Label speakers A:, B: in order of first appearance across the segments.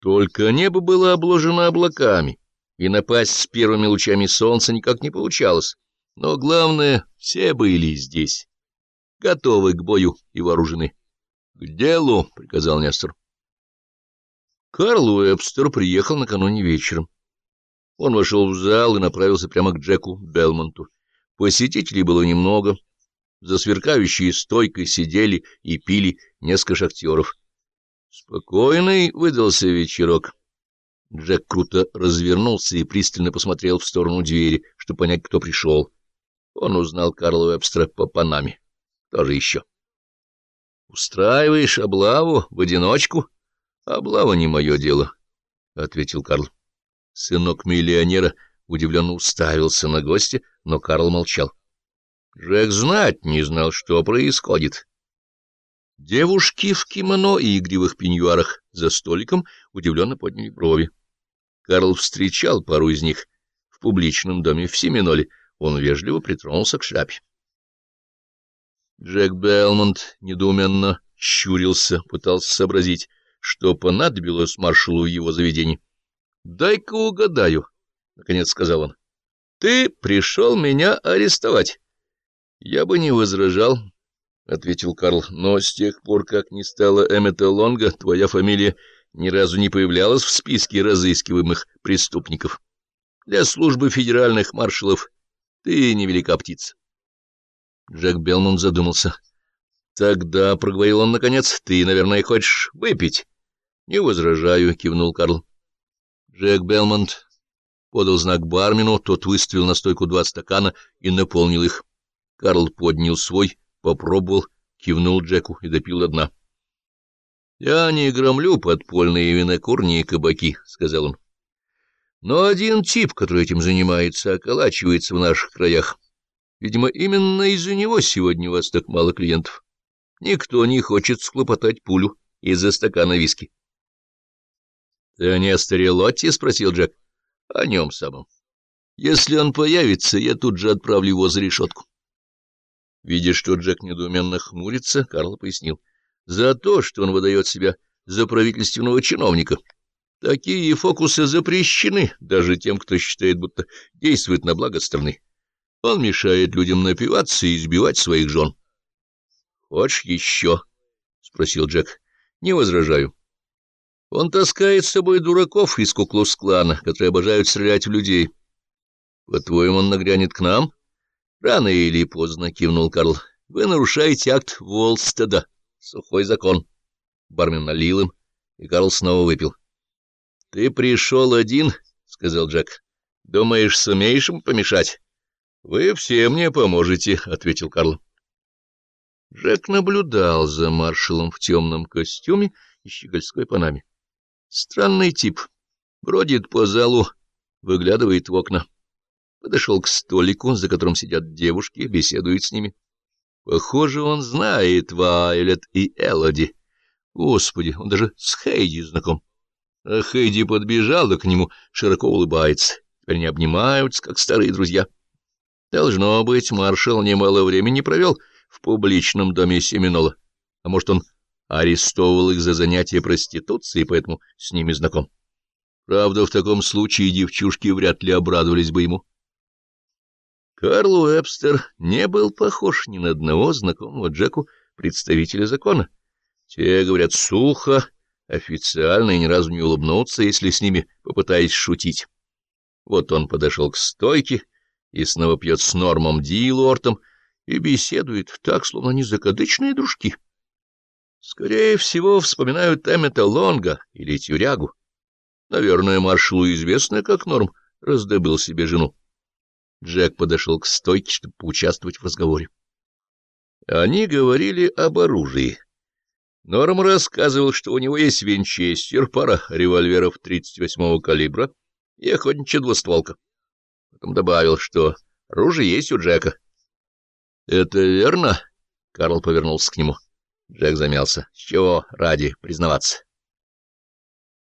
A: Только небо было обложено облаками, и напасть с первыми лучами солнца никак не получалось. Но главное, все были здесь, готовы к бою и вооружены. — К делу, — приказал Нестор. Карл Уэбстер приехал накануне вечером. Он вошел в зал и направился прямо к Джеку Белмонту. Посетителей было немного. За сверкающей стойкой сидели и пили несколько шахтеров. Спокойный выдался вечерок. Джек круто развернулся и пристально посмотрел в сторону двери, чтобы понять, кто пришел. Он узнал Карла Вебстера по Панаме. Кто же еще? — Устраиваешь облаву в одиночку? — Облава не мое дело, — ответил Карл. Сынок миллионера удивленно уставился на гостя, но Карл молчал. Джек знать не знал, что происходит. Девушки в кимоно и игривых пеньюарах за столиком удивленно подняли брови. Карл встречал пару из них в публичном доме в Семиноле. Он вежливо притронулся к шляпе. Джек Белмонт недоуменно щурился, пытался сообразить, что понадобилось маршалу в его заведении. — Дай-ка угадаю, — наконец сказал он. — Ты пришел меня арестовать. Я бы не возражал, — ответил Карл, — но с тех пор, как не стало Эммета Лонга, твоя фамилия ни разу не появлялась в списке разыскиваемых преступников. Для службы федеральных маршалов ты невелика птица. Джек Белмон задумался. — Тогда, — проговорил он наконец, — ты, наверное, хочешь выпить? — Не возражаю, — кивнул Карл. Джек Белмонт подал знак бармену, тот выставил на стойку два стакана и наполнил их. Карл поднял свой попробовал, кивнул Джеку и допил до дна. — Я не громлю подпольные винокурни и кабаки, — сказал он. — Но один тип, который этим занимается, околачивается в наших краях. Видимо, именно из-за него сегодня у вас так мало клиентов. Никто не хочет схлопотать пулю из-за стакана виски. — Ты о Несторе Лотте? — спросил Джек. — О нем самом. Если он появится, я тут же отправлю его за решетку. Видя, что Джек недоуменно хмурится, Карл пояснил. За то, что он выдает себя за правительственного чиновника. Такие фокусы запрещены даже тем, кто считает, будто действует на благо страны. Он мешает людям напиваться и избивать своих жен. — Хочешь еще? — спросил Джек. — Не возражаю. Он таскает с собой дураков из Куклус-клана, которые обожают стрелять в людей. По-твоему, он нагрянет к нам? — Рано или поздно, — кивнул Карл. — Вы нарушаете акт Волстеда. Сухой закон. Бармен налил им, и Карл снова выпил. — Ты пришел один, — сказал Джек. — Думаешь, сумеешь им помешать? — Вы все мне поможете, — ответил Карл. Джек наблюдал за маршалом в темном костюме и щегольской панаме. Странный тип. Бродит по залу, выглядывает в окна подошел к столику, за которым сидят девушки, беседует с ними. Похоже, он знает Вайлет и Элоди. Господи, он даже с Хейди знаком. А Хейди подбежала к нему, широко улыбается. Теперь они обнимаются, как старые друзья. Должно быть, маршал немало времени провел в публичном доме Семенола. А может, он арестовывал их за занятие проституцией, поэтому с ними знаком. Правда, в таком случае девчушки вряд ли обрадовались бы ему. Карл Уэбстер не был похож ни на одного знакомого Джеку представителя закона. Те говорят сухо, официально и ни разу не улыбнутся, если с ними попытаясь шутить. Вот он подошел к стойке и снова пьет с Нормом Дилортом и беседует так, словно они закадычные дружки. Скорее всего, вспоминают Эммета Лонга или Тюрягу. Наверное, маршалу известно, как Норм раздобыл себе жену. Джек подошел к стойке, чтобы поучаствовать в разговоре. Они говорили об оружии. Норм рассказывал, что у него есть винчестер, пара револьверов 38-го калибра и охотничья двустволка. Потом добавил, что оружие есть у Джека. — Это верно? — Карл повернулся к нему. Джек замялся. — С чего ради признаваться?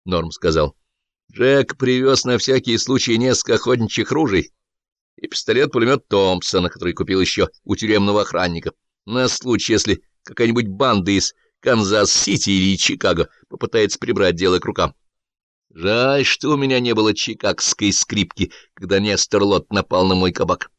A: Норм сказал. — Джек привез на всякий случай несколько охотничьих ружей и пистолет-пулемет Томпсона, который купил еще у тюремного охранника, на случай, если какая-нибудь банда из Канзас-Сити или Чикаго попытается прибрать дело к рукам. Жаль, что у меня не было чикагской скрипки, когда Нестор Лот напал на мой кабак.